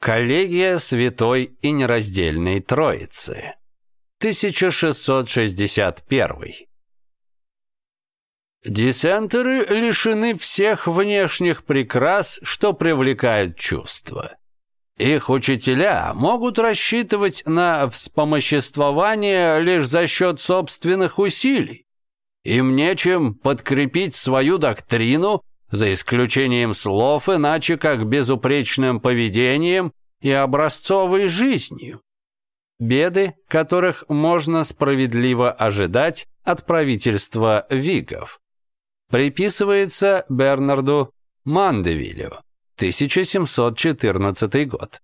Коллегия Святой и Нераздельной Троицы. 1661. Десентеры лишены всех внешних прикрас, что привлекают чувства. Их учителя могут рассчитывать на вспомоществование лишь за счет собственных усилий. Им нечем подкрепить свою доктрину за исключением слов, иначе как безупречным поведением и образцовой жизнью. Беды, которых можно справедливо ожидать от правительства Вигов. Приписывается Бернарду Мандевилю, 1714 год.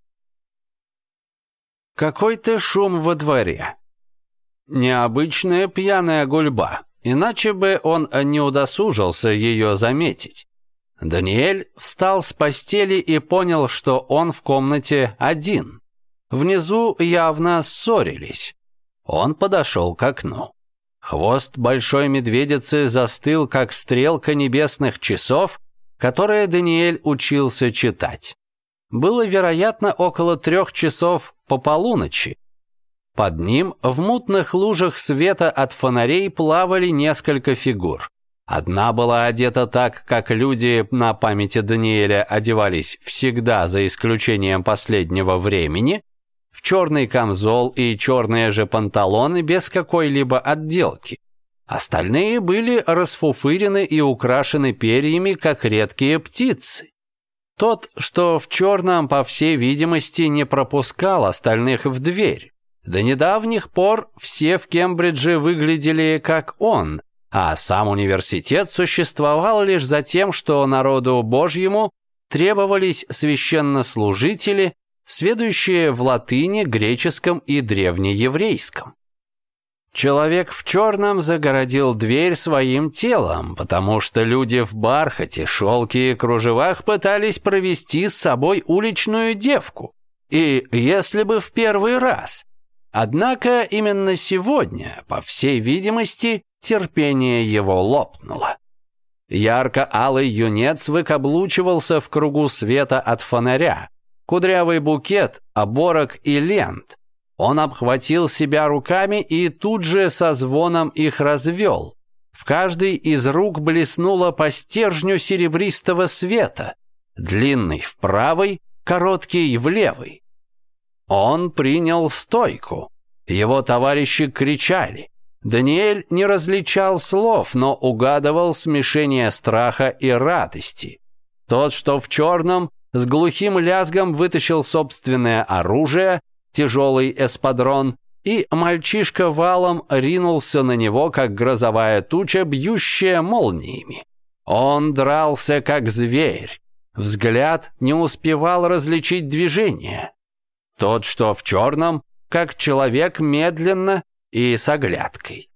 Какой-то шум во дворе. Необычная пьяная гульба, иначе бы он не удосужился ее заметить. Даниэль встал с постели и понял, что он в комнате один. Внизу явно ссорились. Он подошел к окну. Хвост большой медведицы застыл, как стрелка небесных часов, которые Даниэль учился читать. Было, вероятно, около трех часов по полуночи. Под ним в мутных лужах света от фонарей плавали несколько фигур. Одна была одета так, как люди на памяти Даниэля одевались всегда, за исключением последнего времени, в черный камзол и черные же панталоны без какой-либо отделки. Остальные были расфуфырены и украшены перьями, как редкие птицы. Тот, что в черном, по всей видимости, не пропускал остальных в дверь. До недавних пор все в Кембридже выглядели как он, а сам университет существовал лишь за тем, что народу Божьему требовались священнослужители, следующие в латыни, греческом и древнееврейском. Человек в черном загородил дверь своим телом, потому что люди в бархате, шелке и кружевах пытались провести с собой уличную девку. И если бы в первый раз. Однако именно сегодня, по всей видимости, терпение его лопнуло. Ярко-алый юнец выкаблучивался в кругу света от фонаря. Кудрявый букет, оборок и лент. Он обхватил себя руками и тут же со звоном их развел. В каждой из рук блеснуло по стержню серебристого света. Длинный в правой, короткий в левой. Он принял стойку. Его товарищи кричали. Даниэль не различал слов, но угадывал смешение страха и радости. Тот, что в черном, с глухим лязгом вытащил собственное оружие, тяжелый эспадрон, и мальчишка валом ринулся на него, как грозовая туча, бьющая молниями. Он дрался, как зверь. Взгляд не успевал различить движение. Тот, что в черном, как человек медленно, и с оглядкой.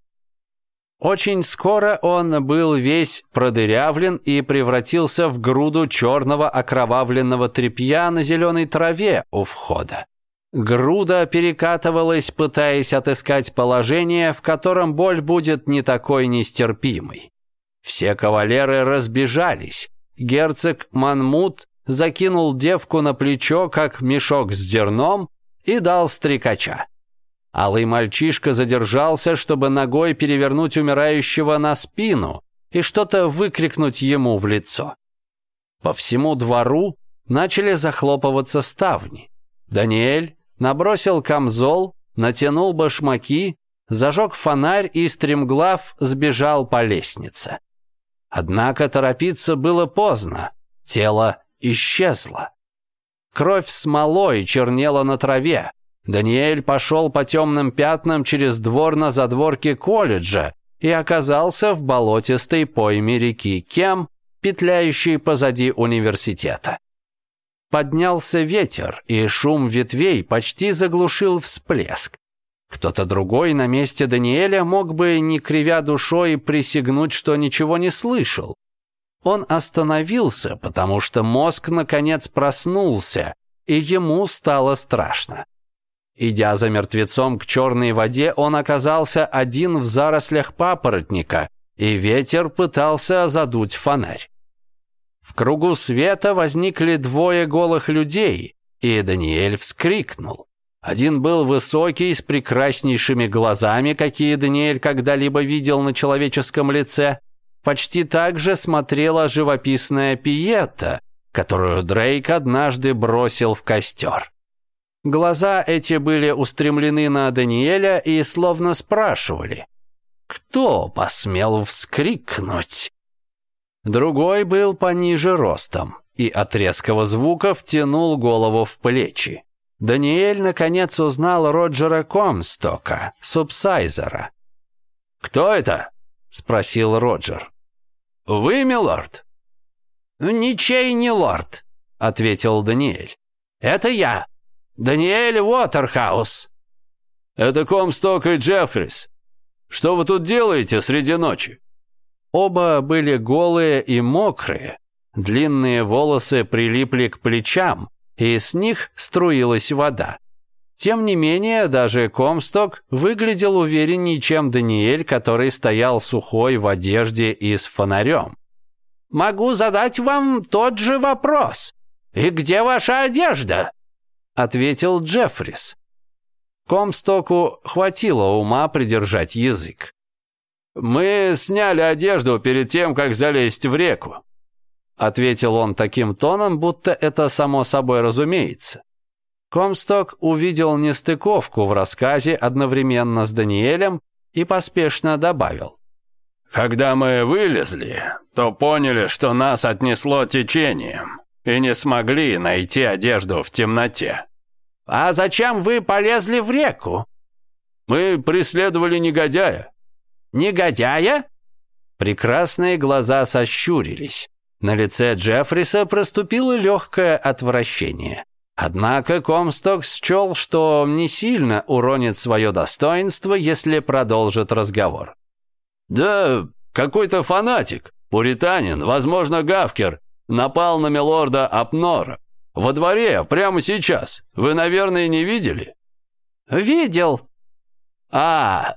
Очень скоро он был весь продырявлен и превратился в груду черного окровавленного тряпья на зеленой траве у входа. Груда перекатывалась, пытаясь отыскать положение, в котором боль будет не такой нестерпимой. Все кавалеры разбежались. Герцог Манмут закинул девку на плечо, как мешок с зерном, и дал стрекача. Алый мальчишка задержался, чтобы ногой перевернуть умирающего на спину и что-то выкрикнуть ему в лицо. По всему двору начали захлопываться ставни. Даниэль набросил камзол, натянул башмаки, зажег фонарь и стремглав сбежал по лестнице. Однако торопиться было поздно, тело исчезло. Кровь смолой чернела на траве, Даниэль пошел по темным пятнам через двор на задворке колледжа и оказался в болотистой пойме реки Кем, петляющей позади университета. Поднялся ветер, и шум ветвей почти заглушил всплеск. Кто-то другой на месте Даниэля мог бы, не кривя душой, присягнуть, что ничего не слышал. Он остановился, потому что мозг наконец проснулся, и ему стало страшно. Идя за мертвецом к черной воде, он оказался один в зарослях папоротника, и ветер пытался задуть фонарь. В кругу света возникли двое голых людей, и Даниэль вскрикнул. Один был высокий, с прекраснейшими глазами, какие Даниэль когда-либо видел на человеческом лице. Почти так же смотрела живописная Пиета, которую Дрейк однажды бросил в костер. Глаза эти были устремлены на Даниэля и словно спрашивали, кто посмел вскрикнуть? Другой был пониже ростом и от резкого звука втянул голову в плечи. Даниэль наконец узнал Роджера Комстока, субсайзера. «Кто это?» — спросил Роджер. «Вы, милорд?» «Ничей не лорд», — ответил Даниэль. «Это я, Даниэль Уотерхаус!» «Это Комсток и Джеффрис. Что вы тут делаете среди ночи?» Оба были голые и мокрые. Длинные волосы прилипли к плечам, и с них струилась вода. Тем не менее, даже Комсток выглядел увереннее, чем Даниэль, который стоял сухой в одежде и с фонарем. «Могу задать вам тот же вопрос. И где ваша одежда?» ответил Джеффрис. Комстоку хватило ума придержать язык. «Мы сняли одежду перед тем, как залезть в реку», ответил он таким тоном, будто это само собой разумеется. Комсток увидел нестыковку в рассказе одновременно с Даниэлем и поспешно добавил. «Когда мы вылезли, то поняли, что нас отнесло течением и не смогли найти одежду в темноте. «А зачем вы полезли в реку?» «Мы преследовали негодяя». «Негодяя?» Прекрасные глаза сощурились. На лице Джеффриса проступило легкое отвращение. Однако Комсток счел, что не сильно уронит свое достоинство, если продолжит разговор. «Да, какой-то фанатик, пуританин, возможно, гавкер, напал на милорда Апнора. Во дворе, прямо сейчас. Вы, наверное, не видели?» «Видел». «А!»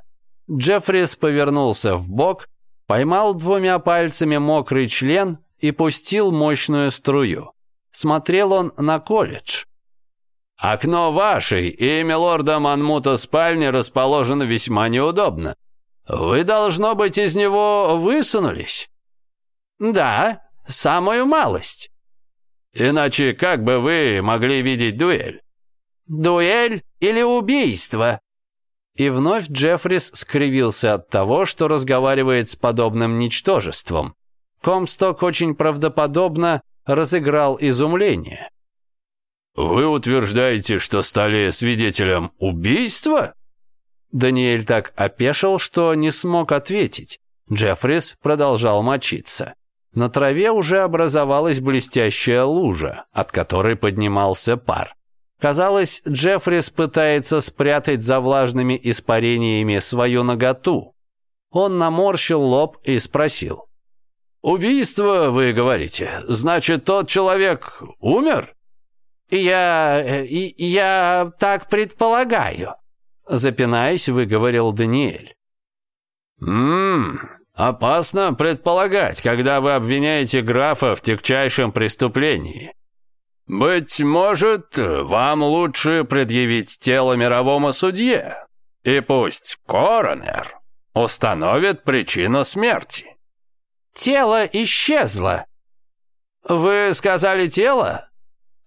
Джеффрис повернулся в бок, поймал двумя пальцами мокрый член и пустил мощную струю. Смотрел он на колледж. «Окно вашей и милорда Манмута спальни расположено весьма неудобно. Вы, должно быть, из него высунулись?» «Да, самую малость». Иначе как бы вы могли видеть дуэль? Дуэль или убийство? И вновь Джеффрис скривился от того, что разговаривает с подобным ничтожеством. Комсток очень правдоподобно разыграл изумление. «Вы утверждаете, что стали свидетелем убийства?» Даниэль так опешил, что не смог ответить. Джеффрис продолжал мочиться. На траве уже образовалась блестящая лужа, от которой поднимался пар. Казалось, Джеффрис пытается спрятать за влажными испарениями свою наготу. Он наморщил лоб и спросил. «Убийство, вы говорите, значит, тот человек умер?» «Я... Э, я так предполагаю», — запинаясь, выговорил Даниэль. «Ммм, Опасно предполагать, когда вы обвиняете графа в тягчайшем преступлении. Быть может, вам лучше предъявить тело мировому судье, и пусть коронер установит причину смерти. Тело исчезло. Вы сказали тело?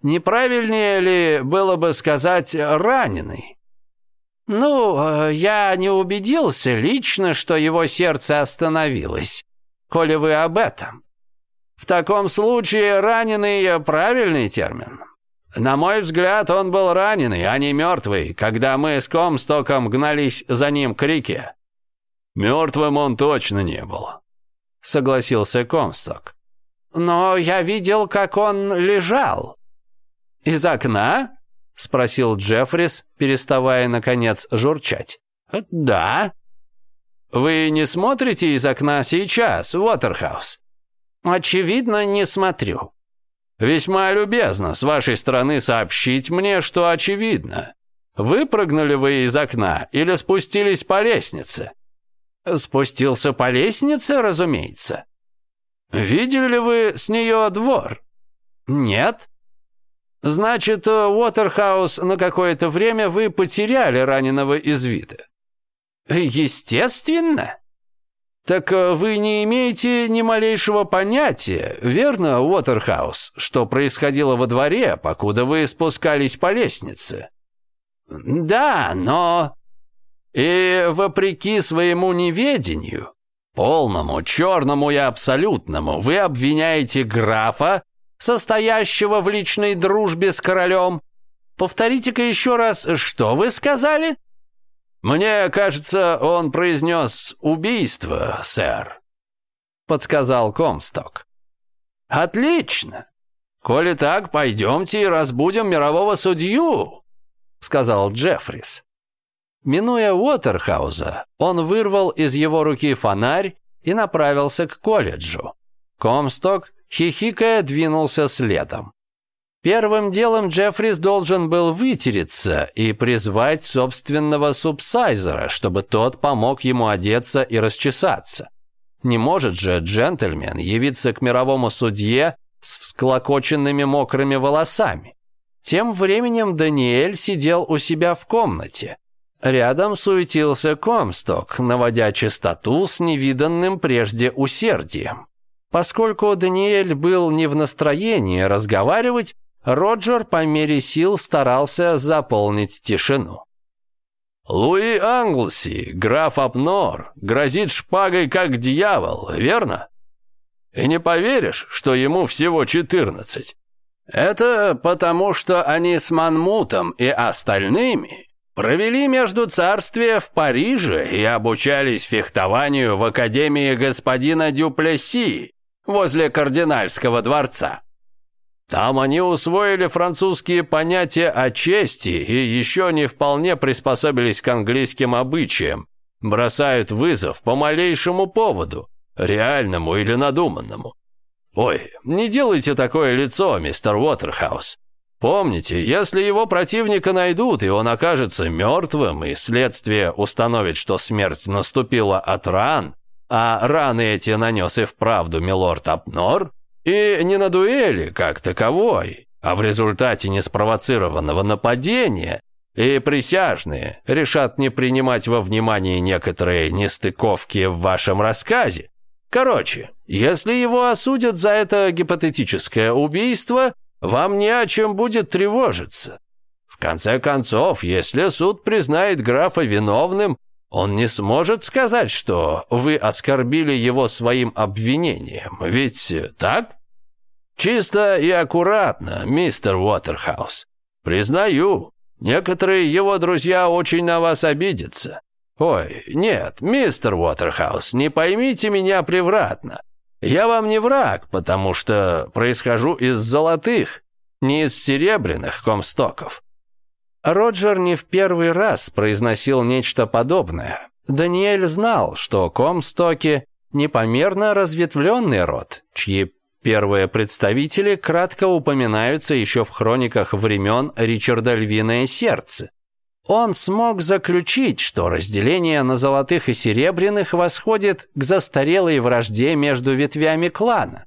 Неправильнее ли было бы сказать раненый? «Ну, э, я не убедился лично, что его сердце остановилось, коли вы об этом. В таком случае раненый – правильный термин. На мой взгляд, он был раненый, а не мертвый, когда мы с Комстоком гнались за ним к реке». «Мертвым он точно не был», – согласился Комсток. «Но я видел, как он лежал». «Из окна?» – спросил Джеффрис, переставая, наконец, журчать. «Э, «Да». «Вы не смотрите из окна сейчас, Уотерхаус?» «Очевидно, не смотрю». «Весьма любезно с вашей стороны сообщить мне, что очевидно. Выпрыгнули вы из окна или спустились по лестнице?» «Спустился по лестнице, разумеется». «Видели ли вы с нее двор?» «Нет». Значит, э, Уотерхаус, на какое-то время вы потеряли раненого из вида. Естественно. Так э, вы не имеете ни малейшего понятия, верно, Уотерхаус, что происходило во дворе, покуда вы спускались по лестнице? Да, но... И вопреки своему неведению, полному, черному и абсолютному, вы обвиняете графа состоящего в личной дружбе с королем. Повторите-ка еще раз, что вы сказали?» «Мне кажется, он произнес убийство, сэр», — подсказал Комсток. «Отлично! Коли так, пойдемте и разбудим мирового судью», — сказал Джеффрис. Минуя Уотерхауза, он вырвал из его руки фонарь и направился к колледжу. Комсток хихикая двинулся следом. Первым делом Джеффрис должен был вытереться и призвать собственного субсайзера, чтобы тот помог ему одеться и расчесаться. Не может же джентльмен явиться к мировому судье с всклокоченными мокрыми волосами. Тем временем Даниэль сидел у себя в комнате. Рядом суетился Комсток, наводя чистоту с невиданным прежде усердием. Поскольку Даниэль был не в настроении разговаривать, Роджер по мере сил старался заполнить тишину. «Луи Англси, граф Апнор, грозит шпагой как дьявол, верно? И не поверишь, что ему всего четырнадцать. Это потому, что они с Манмутом и остальными провели между царствия в Париже и обучались фехтованию в Академии господина Дюплесси, возле кардинальского дворца. Там они усвоили французские понятия о чести и еще не вполне приспособились к английским обычаям. Бросают вызов по малейшему поводу, реальному или надуманному. Ой, не делайте такое лицо, мистер Уотерхаус. Помните, если его противника найдут, и он окажется мертвым, и следствие установит, что смерть наступила от ран, а раны эти нанес и вправду милорд Апнор, и не на дуэли как таковой, а в результате неспровоцированного нападения, и присяжные решат не принимать во внимание некоторые нестыковки в вашем рассказе. Короче, если его осудят за это гипотетическое убийство, вам не о чем будет тревожиться. В конце концов, если суд признает графа виновным, он не сможет сказать, что вы оскорбили его своим обвинением, ведь э, так? Чисто и аккуратно, мистер Уотерхаус. Признаю, некоторые его друзья очень на вас обидятся. Ой, нет, мистер Уотерхаус, не поймите меня превратно. Я вам не враг, потому что происхожу из золотых, не из серебряных комстоков. Роджер не в первый раз произносил нечто подобное. Даниэль знал, что комстоки – непомерно разветвленный род, чьи первые представители кратко упоминаются еще в хрониках времен Ричарда Львиное Сердце. Он смог заключить, что разделение на золотых и серебряных восходит к застарелой вражде между ветвями клана.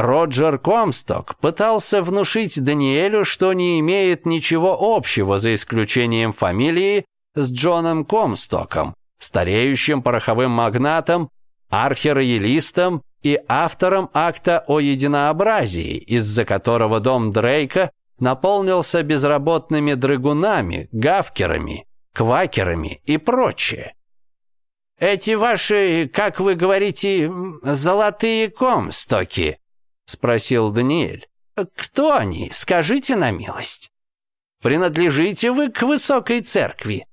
Роджер Комсток пытался внушить Даниэлю, что не имеет ничего общего, за исключением фамилии, с Джоном Комстоком, стареющим пороховым магнатом, архироялистом и автором акта о единообразии, из-за которого дом Дрейка наполнился безработными драгунами, гавкерами, квакерами и прочее. «Эти ваши, как вы говорите, золотые комстоки», спросил Даниэль. «Кто они? Скажите на милость. Принадлежите вы к высокой церкви».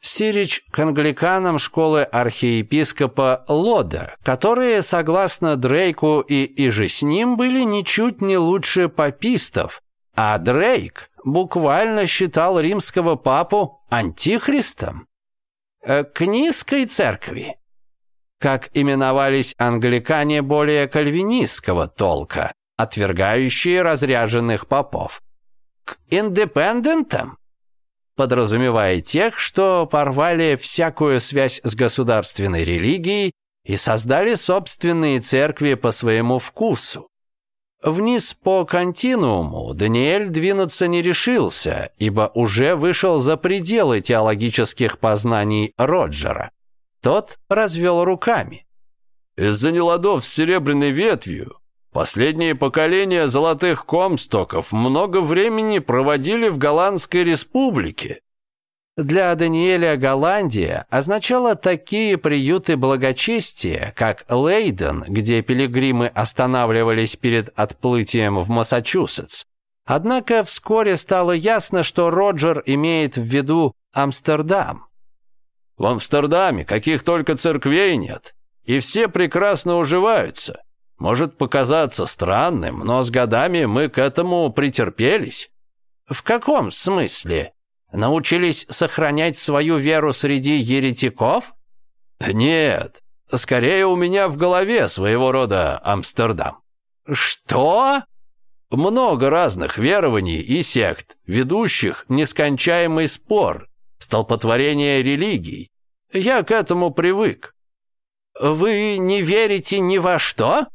Сирич к англиканам школы архиепископа Лода, которые, согласно Дрейку и иже с ним, были ничуть не лучше папистов, а Дрейк буквально считал римского папу антихристом. Э, «К низкой церкви», как именовались англикане более кальвинистского толка, отвергающие разряженных попов. К индепендентам, подразумевая тех, что порвали всякую связь с государственной религией и создали собственные церкви по своему вкусу. Вниз по континууму Даниэль двинуться не решился, ибо уже вышел за пределы теологических познаний Роджера. Тот развел руками. «Из-за неладов с серебряной ветвью последние поколения золотых комстоков много времени проводили в Голландской республике». Для Даниэля Голландия означала такие приюты благочестия, как Лейден, где пилигримы останавливались перед отплытием в Массачусетс. Однако вскоре стало ясно, что Роджер имеет в виду Амстердам. В Амстердаме каких только церквей нет, и все прекрасно уживаются. Может показаться странным, но с годами мы к этому претерпелись. В каком смысле? Научились сохранять свою веру среди еретиков? Нет, скорее у меня в голове своего рода Амстердам. Что? Много разных верований и сект, ведущих нескончаемый спор, столпотворение религий. Я к этому привык. Вы не верите ни во что?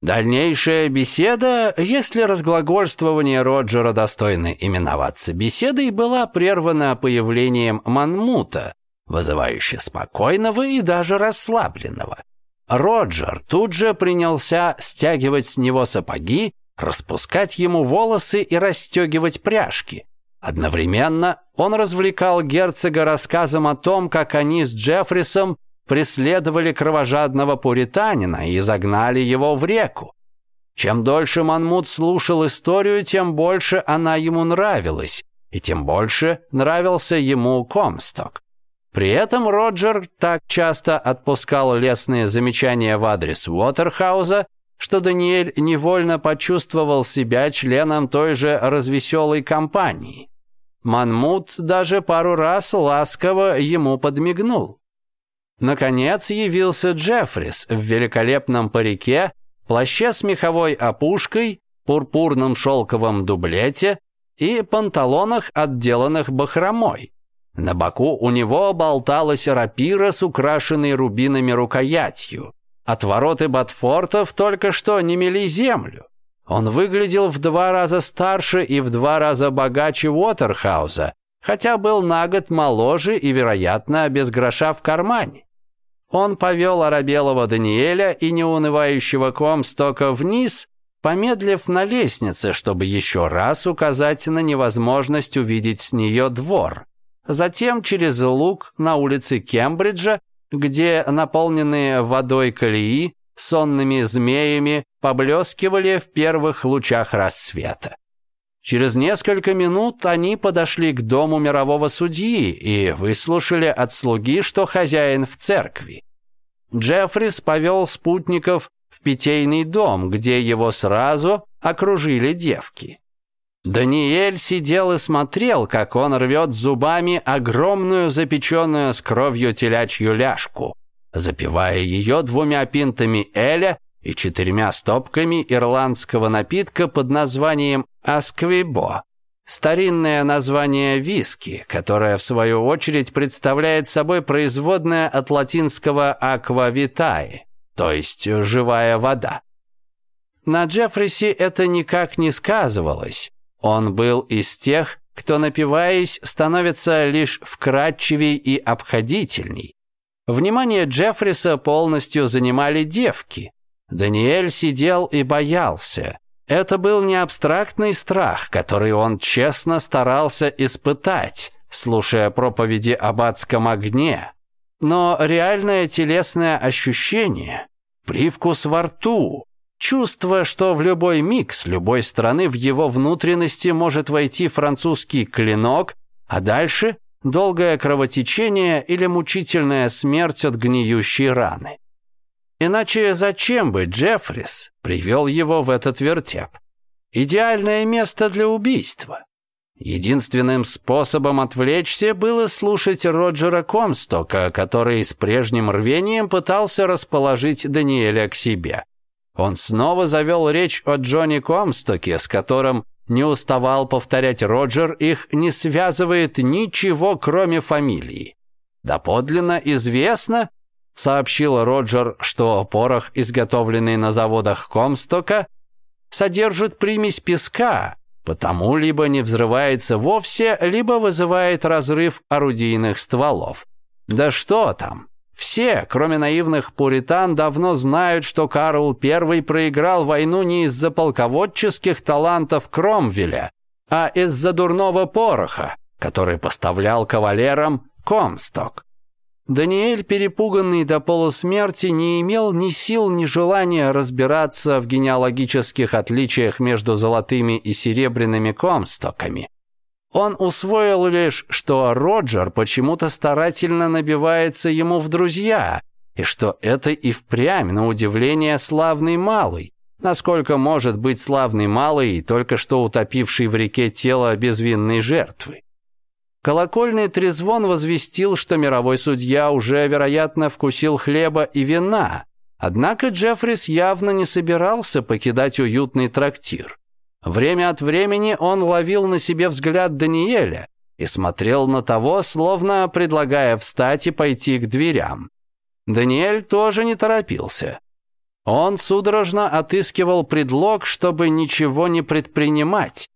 Дальнейшая беседа, если разглагольствование Роджера достойно именоваться беседой, была прервана появлением Манмута, вызывающе спокойного и даже расслабленного. Роджер тут же принялся стягивать с него сапоги, распускать ему волосы и расстегивать пряжки. Одновременно он развлекал герцога рассказом о том, как они с Джеффрисом преследовали кровожадного пуританина и загнали его в реку. Чем дольше Манмут слушал историю, тем больше она ему нравилась, и тем больше нравился ему Комсток. При этом Роджер так часто отпускал лестные замечания в адрес Уотерхауза, что Даниэль невольно почувствовал себя членом той же развеселой компании. Манмут даже пару раз ласково ему подмигнул. Наконец явился Джеффрис в великолепном парике, плаще с меховой опушкой, пурпурном шелковом дублете и панталонах, отделанных бахромой. На боку у него болталась рапира с украшенной рубинами рукоятью. От ворот Батфортов только что не мели землю. Он выглядел в два раза старше и в два раза богаче Уотерхауза, хотя был на год моложе и, вероятно, без гроша в кармане. Он повел Арабелова Даниэля и неунывающего Комстока вниз, помедлив на лестнице, чтобы еще раз указать на невозможность увидеть с нее двор. Затем через луг на улице Кембриджа где наполненные водой колеи сонными змеями поблескивали в первых лучах рассвета. Через несколько минут они подошли к дому мирового судьи и выслушали от слуги, что хозяин в церкви. Джеффрис повел спутников в питейный дом, где его сразу окружили девки. Даниэль сидел и смотрел, как он рвет зубами огромную запеченную с кровью телячью ляжку, запивая ее двумя пинтами эля и четырьмя стопками ирландского напитка под названием «Асквибо». Старинное название виски, которое в свою очередь представляет собой производное от латинского «аквавитаи», то есть «живая вода». На Джеффрисе это никак не сказывалось, он был из тех, кто, напиваясь, становится лишь вкрадчивей и обходительней. Внимание Джеффриса полностью занимали девки. Даниэль сидел и боялся. Это был не абстрактный страх, который он честно старался испытать, слушая проповеди об адском огне. Но реальное телесное ощущение, привкус во рту, Чувство, что в любой миг с любой стороны в его внутренности может войти французский клинок, а дальше – долгое кровотечение или мучительная смерть от гниющей раны. Иначе зачем бы Джеффрис привел его в этот вертеп? Идеальное место для убийства. Единственным способом отвлечься было слушать Роджера Комстока, который с прежним рвением пытался расположить Даниэля к себе – он снова завел речь о Джонни Комстоке, с которым не уставал повторять Роджер, их не связывает ничего, кроме фамилии. «Доподлинно известно», — сообщил Роджер, что порох, изготовленный на заводах Комстока, содержит примесь песка, потому либо не взрывается вовсе, либо вызывает разрыв орудийных стволов. Да что там, все, кроме наивных пуритан, давно знают, что Карл I проиграл войну не из-за полководческих талантов Кромвеля, а из-за дурного пороха, который поставлял кавалерам Комсток. Даниэль, перепуганный до полусмерти, не имел ни сил, ни желания разбираться в генеалогических отличиях между золотыми и серебряными комстоками. Он усвоил лишь, что Роджер почему-то старательно набивается ему в друзья, и что это и впрямь, на удивление, славный малый. Насколько может быть славный малый, только что утопивший в реке тело безвинной жертвы? Колокольный трезвон возвестил, что мировой судья уже, вероятно, вкусил хлеба и вина. Однако Джеффрис явно не собирался покидать уютный трактир. Время от времени он ловил на себе взгляд Даниэля и смотрел на того, словно предлагая встать и пойти к дверям. Даниэль тоже не торопился. Он судорожно отыскивал предлог, чтобы ничего не предпринимать.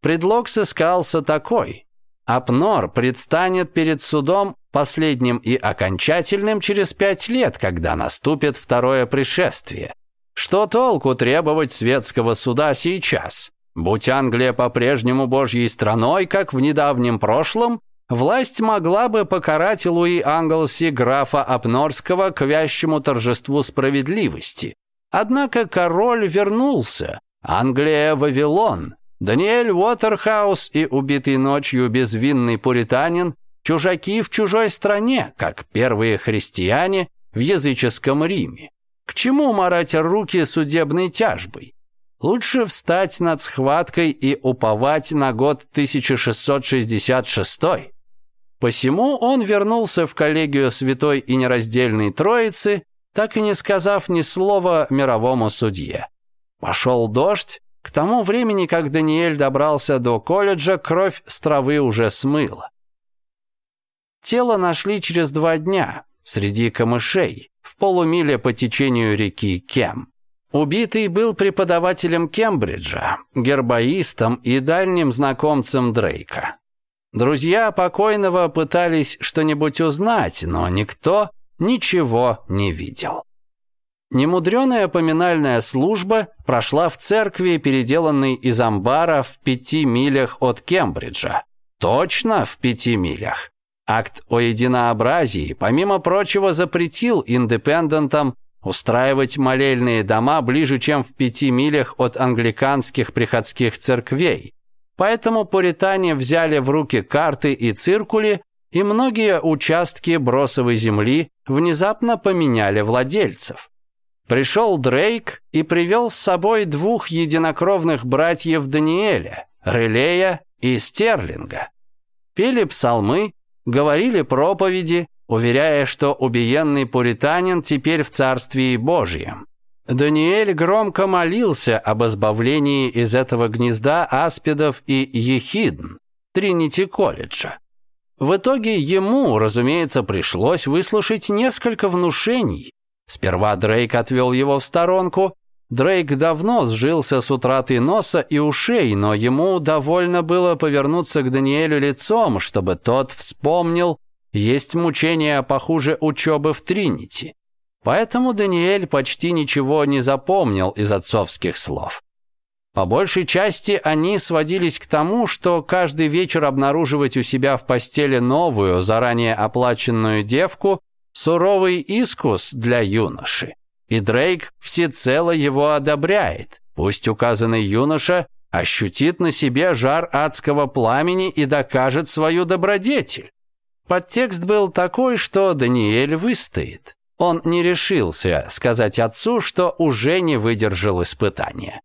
Предлог сыскался такой. Апнор предстанет перед судом последним и окончательным через пять лет, когда наступит второе пришествие – что толку требовать светского суда сейчас? Будь Англия по-прежнему божьей страной, как в недавнем прошлом, власть могла бы покарать Луи Англси графа Апнорского к вящему торжеству справедливости. Однако король вернулся. Англия – Вавилон. Даниэль Уотерхаус и убитый ночью безвинный пуританин – чужаки в чужой стране, как первые христиане в языческом Риме. К чему марать руки судебной тяжбой? Лучше встать над схваткой и уповать на год 1666. Посему он вернулся в коллегию Святой и Нераздельной Троицы, так и не сказав ни слова мировому судье. Пошел дождь, к тому времени, как Даниэль добрался до колледжа, кровь с травы уже смыла. Тело нашли через два дня, среди камышей, в полумиле по течению реки Кем. Убитый был преподавателем Кембриджа, гербоистом и дальним знакомцем Дрейка. Друзья покойного пытались что-нибудь узнать, но никто ничего не видел. Немудреная поминальная служба прошла в церкви, переделанной из амбара в пяти милях от Кембриджа. Точно в пяти милях. Акт о единообразии, помимо прочего, запретил индепендентам устраивать молельные дома ближе, чем в пяти милях от англиканских приходских церквей. Поэтому пуритане взяли в руки карты и циркули, и многие участки бросовой земли внезапно поменяли владельцев. Пришел Дрейк и привел с собой двух единокровных братьев Даниэля, Релея и Стерлинга. Пели псалмы, говорили проповеди, уверяя, что убиенный пуританин теперь в Царствии Божьем. Даниэль громко молился об избавлении из этого гнезда аспидов и ехидн, Тринити колледжа. В итоге ему, разумеется, пришлось выслушать несколько внушений. Сперва Дрейк отвел его в сторонку, Дрейк давно сжился с утратой носа и ушей, но ему довольно было повернуться к Даниэлю лицом, чтобы тот вспомнил, есть мучения похуже учебы в Тринити. Поэтому Даниэль почти ничего не запомнил из отцовских слов. По большей части они сводились к тому, что каждый вечер обнаруживать у себя в постели новую, заранее оплаченную девку – суровый искус для юноши и Дрейк всецело его одобряет. Пусть указанный юноша ощутит на себе жар адского пламени и докажет свою добродетель. Подтекст был такой, что Даниэль выстоит. Он не решился сказать отцу, что уже не выдержал испытания.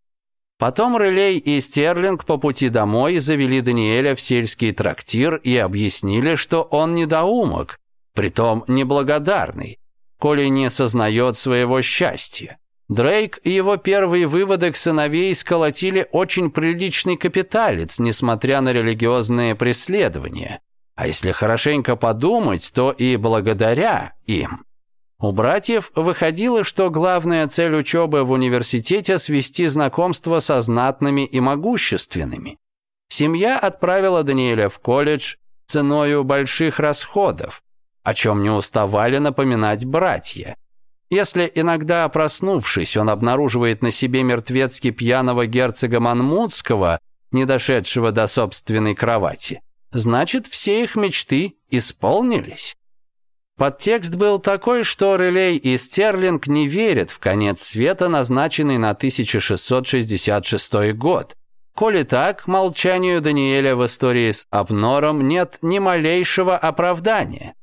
Потом Релей и Стерлинг по пути домой завели Даниэля в сельский трактир и объяснили, что он недоумок, притом неблагодарный коли не сознает своего счастья. Дрейк и его первые выводы к сыновей сколотили очень приличный капиталец, несмотря на религиозные преследования. А если хорошенько подумать, то и благодаря им. У братьев выходило, что главная цель учебы в университете – свести знакомство со знатными и могущественными. Семья отправила Даниэля в колледж ценою больших расходов, о чем не уставали напоминать братья. Если иногда, проснувшись, он обнаруживает на себе мертвецки пьяного герцога Манмутского, не дошедшего до собственной кровати, значит, все их мечты исполнились. Подтекст был такой, что Релей и Стерлинг не верят в конец света, назначенный на 1666 год. Коли так, молчанию Даниэля в истории с Абнором нет ни малейшего оправдания.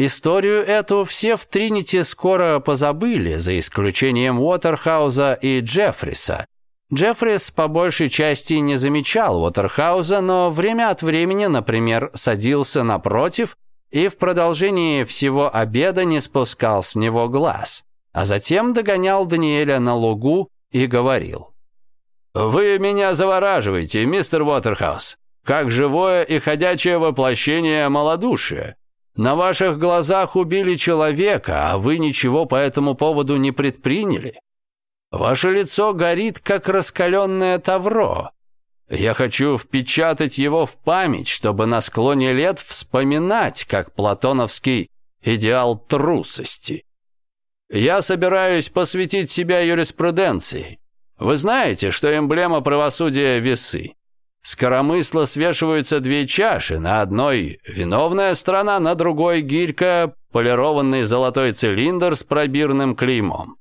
Историю эту все в Тринити скоро позабыли, за исключением Уотерхауза и Джеффриса. Джеффрис по большей части не замечал Уотерхауза, но время от времени, например, садился напротив и в продолжении всего обеда не спускал с него глаз, а затем догонял Даниэля на лугу и говорил. «Вы меня завораживаете, мистер Уотерхауз, как живое и ходячее воплощение малодушия». На ваших глазах убили человека, а вы ничего по этому поводу не предприняли. Ваше лицо горит, как раскаленное тавро. Я хочу впечатать его в память, чтобы на склоне лет вспоминать, как платоновский идеал трусости. Я собираюсь посвятить себя юриспруденции. Вы знаете, что эмблема правосудия – весы. С коромысла свешиваются две чаши, на одной виновная сторона, на другой гирька, полированный золотой цилиндр с пробирным клеймом.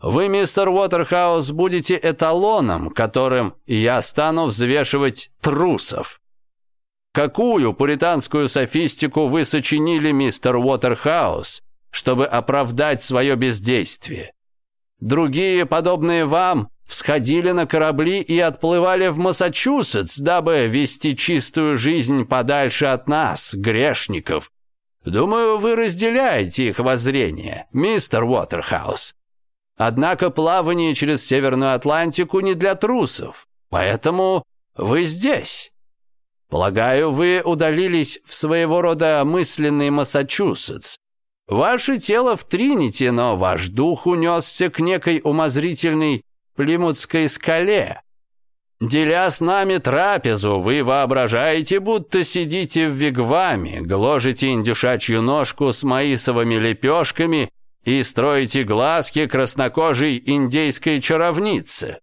Вы, мистер Уотерхаус, будете эталоном, которым я стану взвешивать трусов. Какую пуританскую софистику вы сочинили, мистер Уотерхаус, чтобы оправдать свое бездействие? Другие, подобные вам, Всходили на корабли и отплывали в Массачусетс, дабы вести чистую жизнь подальше от нас, грешников. Думаю, вы разделяете их воззрение, мистер Уотерхаус. Однако плавание через Северную Атлантику не для трусов, поэтому вы здесь. Полагаю, вы удалились в своего рода мысленный Массачусетс. Ваше тело в Тринити, но ваш дух унесся к некой умозрительной Плимутской скале. Деля с нами трапезу, вы воображаете, будто сидите в вигваме, гложите индюшачью ножку с маисовыми лепешками и строите глазки краснокожей индейской чаровницы.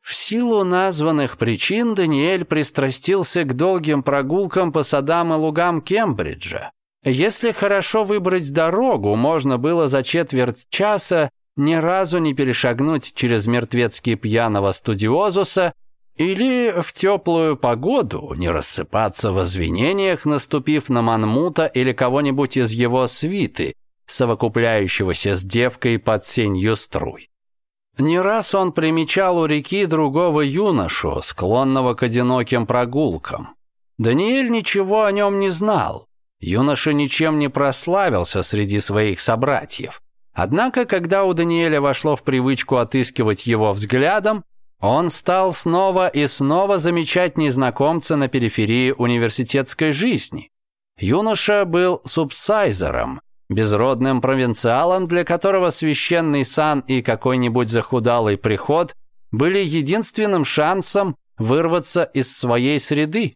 В силу названных причин Даниэль пристрастился к долгим прогулкам по садам и лугам Кембриджа. Если хорошо выбрать дорогу, можно было за четверть часа ни разу не перешагнуть через мертвецкий пьяного студиозуса или в теплую погоду не рассыпаться в извинениях, наступив на Манмута или кого-нибудь из его свиты, совокупляющегося с девкой под сенью струй. Не раз он примечал у реки другого юношу, склонного к одиноким прогулкам. Даниэль ничего о нем не знал. Юноша ничем не прославился среди своих собратьев. Однако, когда у Даниэля вошло в привычку отыскивать его взглядом, он стал снова и снова замечать незнакомца на периферии университетской жизни. Юноша был субсайзером, безродным провинциалом, для которого священный сан и какой-нибудь захудалый приход были единственным шансом вырваться из своей среды.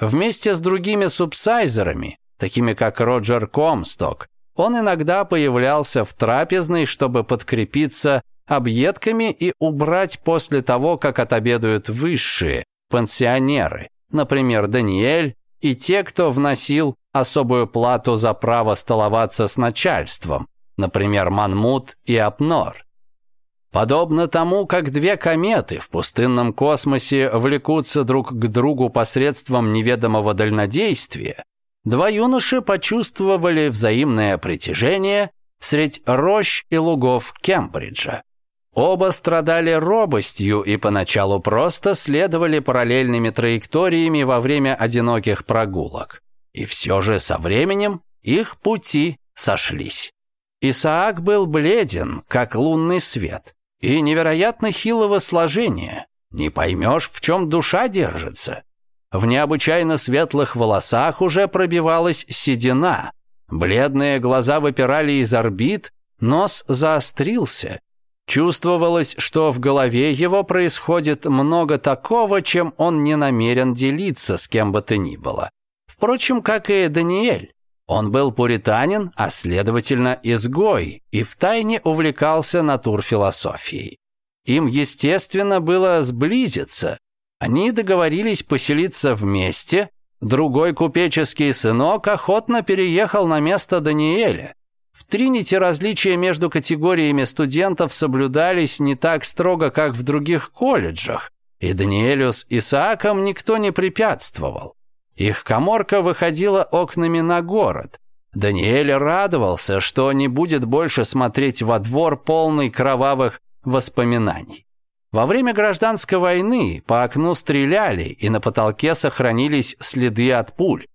Вместе с другими субсайзерами, такими как Роджер Комсток, он иногда появлялся в трапезной, чтобы подкрепиться объедками и убрать после того, как отобедают высшие, пансионеры, например, Даниэль и те, кто вносил особую плату за право столоваться с начальством, например, Манмут и Апнор. Подобно тому, как две кометы в пустынном космосе влекутся друг к другу посредством неведомого дальнодействия, Два юноши почувствовали взаимное притяжение средь рощ и лугов Кембриджа. Оба страдали робостью и поначалу просто следовали параллельными траекториями во время одиноких прогулок. И все же со временем их пути сошлись. Исаак был бледен, как лунный свет, и невероятно хилого сложения. Не поймешь, в чем душа держится. В необычайно светлых волосах уже пробивалась седина. Бледные глаза выпирали из орбит, нос заострился. Чувствовалось, что в голове его происходит много такого, чем он не намерен делиться с кем бы то ни было. Впрочем, как и Даниэль. Он был пуританин, а следовательно изгой, и втайне увлекался натурфилософией. Им, естественно, было сблизиться, они договорились поселиться вместе. Другой купеческий сынок охотно переехал на место Даниэля. В Тринити различия между категориями студентов соблюдались не так строго, как в других колледжах, и Даниэлю с Исааком никто не препятствовал. Их коморка выходила окнами на город. Даниэль радовался, что не будет больше смотреть во двор полный кровавых воспоминаний. Во время гражданской войны по окну стреляли, и на потолке сохранились следы от пуль.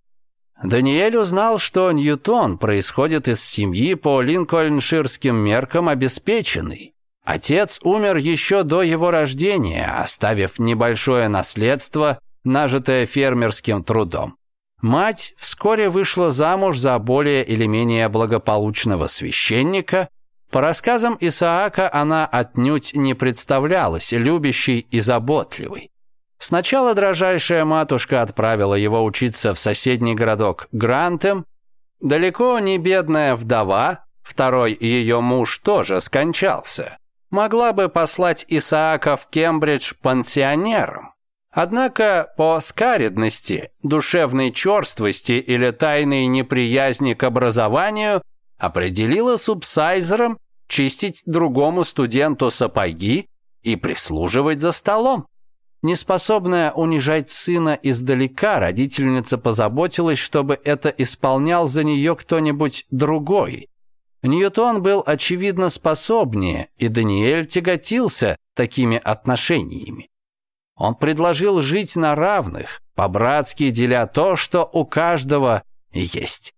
Даниэль узнал, что Ньютон происходит из семьи по линкольнширским меркам обеспеченной. Отец умер еще до его рождения, оставив небольшое наследство, нажитое фермерским трудом. Мать вскоре вышла замуж за более или менее благополучного священника, по рассказам Исаака она отнюдь не представлялась любящей и заботливой. Сначала дрожайшая матушка отправила его учиться в соседний городок Грантем. Далеко не бедная вдова, второй ее муж тоже скончался. Могла бы послать Исаака в Кембридж пансионером. Однако по скаредности, душевной черствости или тайной неприязни к образованию – определила субсайзером чистить другому студенту сапоги и прислуживать за столом. Неспособная унижать сына издалека, родительница позаботилась, чтобы это исполнял за нее кто-нибудь другой. Ньютон был, очевидно, способнее, и Даниэль тяготился такими отношениями. Он предложил жить на равных, по-братски деля то, что у каждого есть.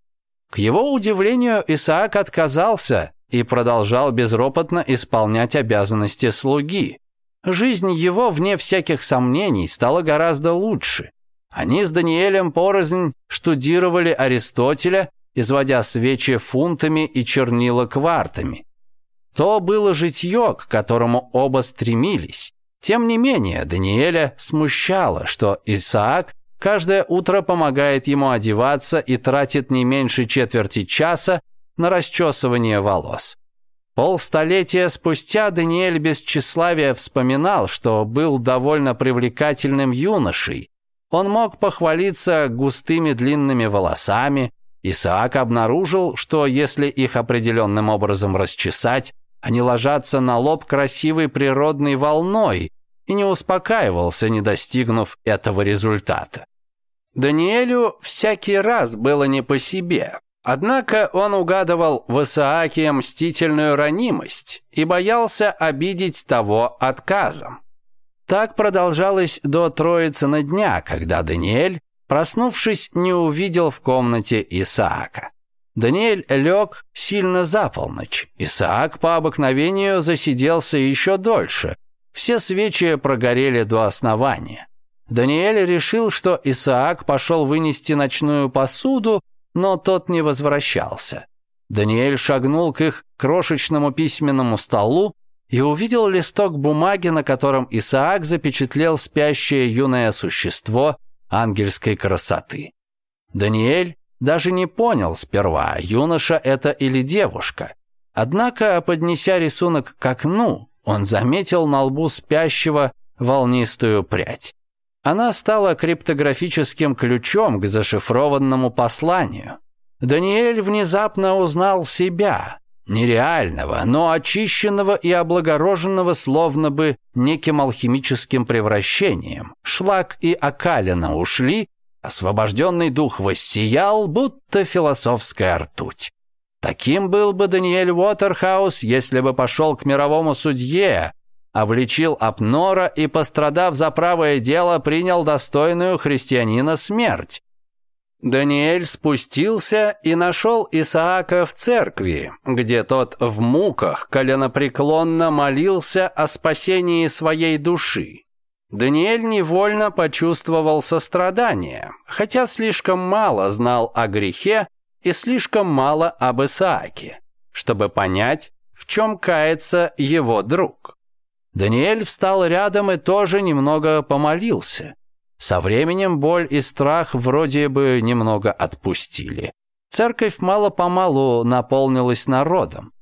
К его удивлению, Исаак отказался и продолжал безропотно исполнять обязанности слуги. Жизнь его, вне всяких сомнений, стала гораздо лучше. Они с Даниэлем порознь штудировали Аристотеля, изводя свечи фунтами и чернила квартами. То было житье, к которому оба стремились. Тем не менее, Даниэля смущало, что Исаак каждое утро помогает ему одеваться и тратит не меньше четверти часа на расчесывание волос. Полстолетия спустя Даниэль без тщеславия вспоминал, что был довольно привлекательным юношей. Он мог похвалиться густыми длинными волосами. Исаак обнаружил, что если их определенным образом расчесать, они ложатся на лоб красивой природной волной и не успокаивался, не достигнув этого результата. Даниэлю всякий раз было не по себе. Однако он угадывал в Исааке мстительную ранимость и боялся обидеть того отказом. Так продолжалось до троицы на дня, когда Даниэль, проснувшись, не увидел в комнате Исаака. Даниэль лег сильно за полночь. Исаак по обыкновению засиделся еще дольше. Все свечи прогорели до основания. Даниэль решил, что Исаак пошел вынести ночную посуду, но тот не возвращался. Даниэль шагнул к их крошечному письменному столу и увидел листок бумаги, на котором Исаак запечатлел спящее юное существо ангельской красоты. Даниэль даже не понял сперва, юноша это или девушка. Однако, поднеся рисунок к окну, он заметил на лбу спящего волнистую прядь. Она стала криптографическим ключом к зашифрованному посланию. Даниэль внезапно узнал себя, нереального, но очищенного и облагороженного словно бы неким алхимическим превращением. Шлак и окалина ушли, освобожденный дух воссиял, будто философская ртуть. Таким был бы Даниэль Уотерхаус, если бы пошел к мировому судье, обличил Апнора и, пострадав за правое дело, принял достойную христианина смерть. Даниэль спустился и нашел Исаака в церкви, где тот в муках коленопреклонно молился о спасении своей души. Даниэль невольно почувствовал сострадание, хотя слишком мало знал о грехе и слишком мало об Исааке, чтобы понять, в чем кается его друг. Даниэль встал рядом и тоже немного помолился. Со временем боль и страх вроде бы немного отпустили. Церковь мало-помалу наполнилась народом.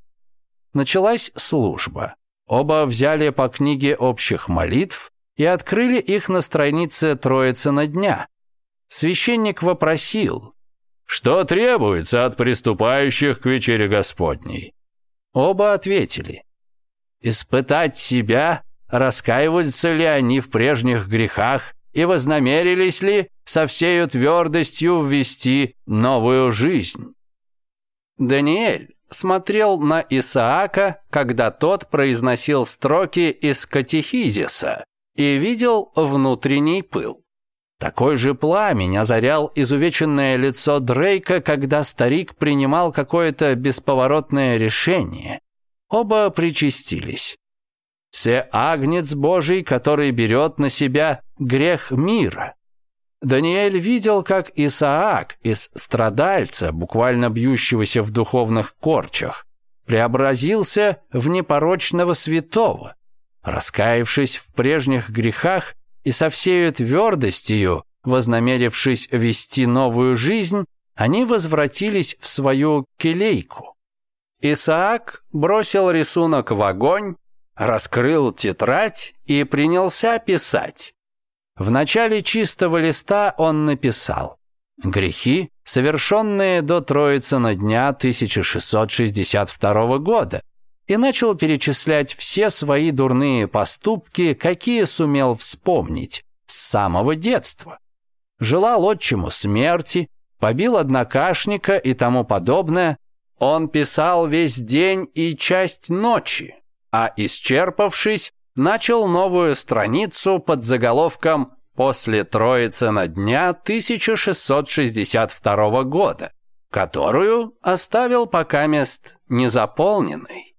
Началась служба. Оба взяли по книге общих молитв и открыли их на странице Троицы на дня. Священник вопросил, «Что требуется от приступающих к вечере Господней?» Оба ответили, испытать себя, раскаиваются ли они в прежних грехах и вознамерились ли со всею твердостью ввести новую жизнь. Даниэль смотрел на Исаака, когда тот произносил строки из катехизиса и видел внутренний пыл. Такой же пламень озарял изувеченное лицо Дрейка, когда старик принимал какое-то бесповоротное решение. Оба причастились. Се агнец Божий, который берет на себя грех мира. Даниэль видел, как Исаак из страдальца, буквально бьющегося в духовных корчах, преобразился в непорочного святого. Раскаявшись в прежних грехах и со всею твердостью, вознамерившись вести новую жизнь, они возвратились в свою келейку. Исаак бросил рисунок в огонь, раскрыл тетрадь и принялся писать. В начале чистого листа он написал «Грехи, совершенные до Троицына дня 1662 года», и начал перечислять все свои дурные поступки, какие сумел вспомнить с самого детства. Желал отчиму смерти, побил однокашника и тому подобное, он писал весь день и часть ночи, а, исчерпавшись, начал новую страницу под заголовком «После Троицы на дня 1662 года», которую оставил пока мест незаполненной.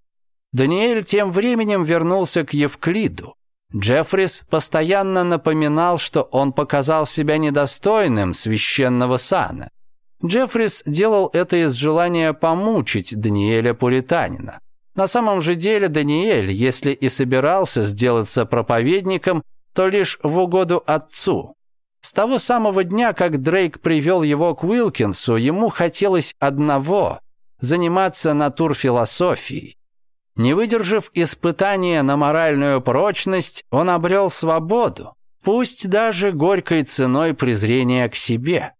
Даниэль тем временем вернулся к Евклиду. Джеффрис постоянно напоминал, что он показал себя недостойным священного сана – Джеффрис делал это из желания помучить Даниэля Пуританина. На самом же деле Даниэль, если и собирался сделаться проповедником, то лишь в угоду отцу. С того самого дня, как Дрейк привел его к Уилкинсу, ему хотелось одного – заниматься натурфилософией. Не выдержав испытания на моральную прочность, он обрел свободу, пусть даже горькой ценой презрения к себе –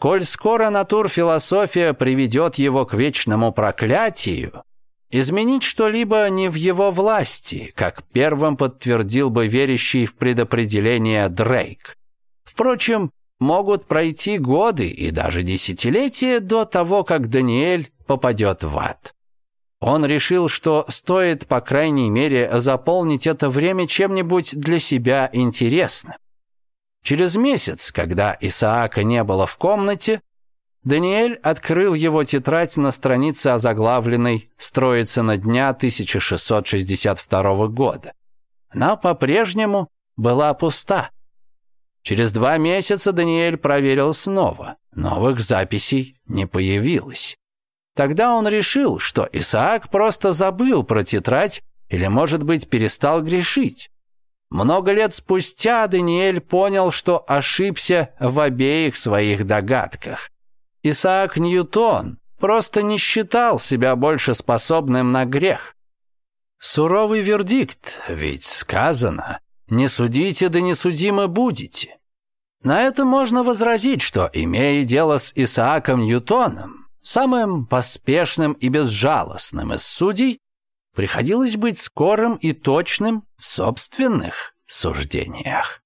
Коль скоро натурфилософия приведет его к вечному проклятию, изменить что-либо не в его власти, как первым подтвердил бы верящий в предопределение Дрейк. Впрочем, могут пройти годы и даже десятилетия до того, как Даниэль попадет в ад. Он решил, что стоит, по крайней мере, заполнить это время чем-нибудь для себя интересным. Через месяц, когда Исаака не было в комнате, Даниэль открыл его тетрадь на странице озаглавленной «Строится на дня 1662 года». Она по-прежнему была пуста. Через два месяца Даниэль проверил снова. Новых записей не появилось. Тогда он решил, что Исаак просто забыл про тетрадь или, может быть, перестал грешить. Много лет спустя Даниэль понял, что ошибся в обеих своих догадках. Исаак Ньютон просто не считал себя больше способным на грех. Суровый вердикт, ведь сказано «не судите, да не судимы будете». На это можно возразить, что, имея дело с Исааком Ньютоном, самым поспешным и безжалостным из судей, приходилось быть скорым и точным в собственных суждениях.